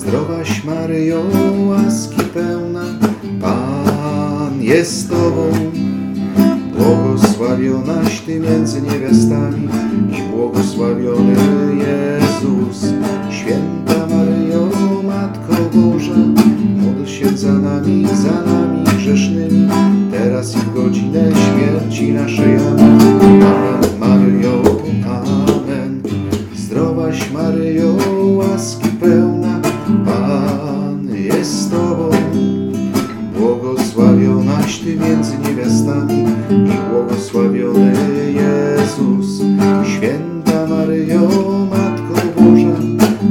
Zdrowaś Maryjo, łaski pełna, Pan jest Tobą. Błogosławionaś Ty między niewiastami i błogosławiony Jezus. Święta Maryjo, Matko Boża, módl się za nami, za nami grzesznymi, teraz i w godzinę śmierci naszej. Amen. Jest z Tobą. Błogosławionaś Ty między niewiastami i błogosławiony Jezus. Święta Maryjo, Matko Boża,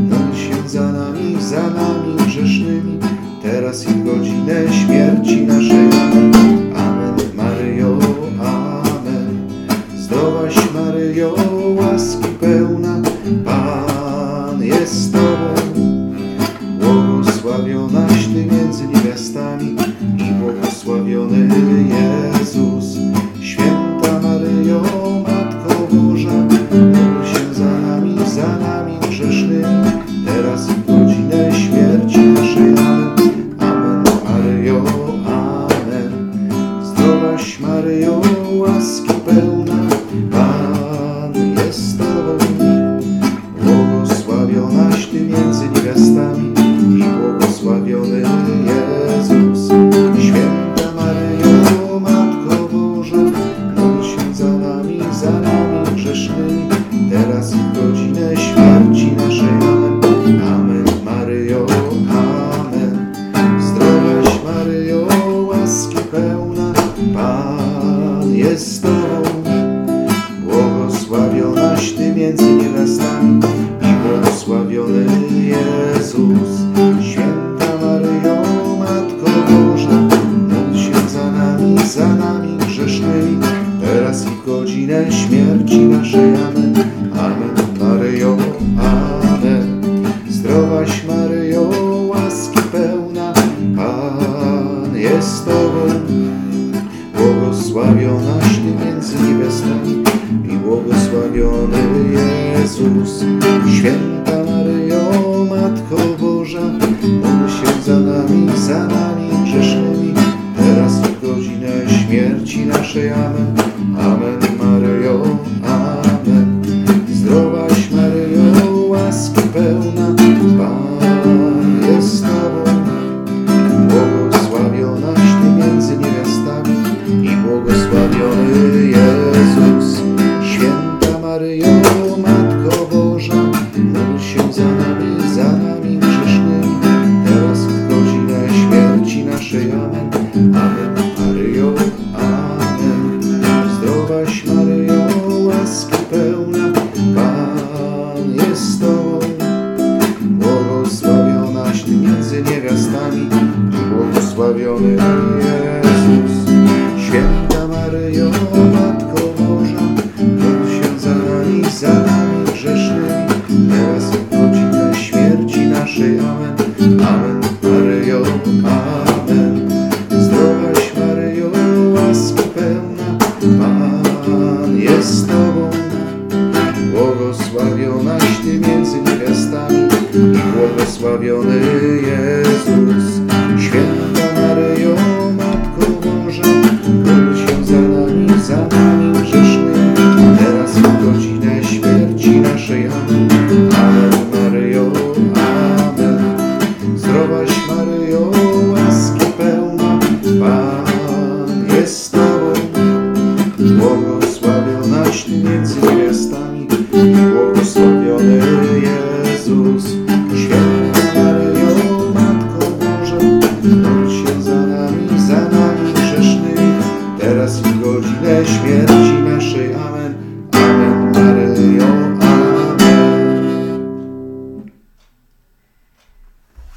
módl się za nami, za nami grzesznymi, teraz i w godzinę śmierci naszej. Jezus. Święta Maryjo, Matko Boża, módl się za nami, za nami grzesznymi, teraz w godzinę śmierci naszej. Amen. Amen. Maryjo, Amen. Zdrowaś Maryjo, łaski pełna, za nami, grzesznymi, teraz i godzinę śmierci naszej. Amen. Amen. Maryjo, Amen. Zdrowaś Maryjo, łaski pełna, Pan jest Tobą. Błogosławionaś Ty między niewiastami i błogosławiony Jezus. Święta Maryjo, Matko Boża, módl się za nami, za nami grzesznymi, naszej. Amen. Błogosławiony Jezus. Święta Maryjo, Matko Boża, módl się za nami, za nami grzesznymi, teraz i w godzinę śmierci naszej. Amen. Amen. Maryjo, Amen. Zdrowaś Maryjo, łaski pełna, Pan jest z Tobą. Błogosławionaś Ty między niewiastami i błogosławiony jest z Tobą. I błogosławiony Jezus. Święta Maryjo, Matko Boża, módl się za nami, za nami grzesznymi, teraz i w godzinę śmierci naszej. Amen.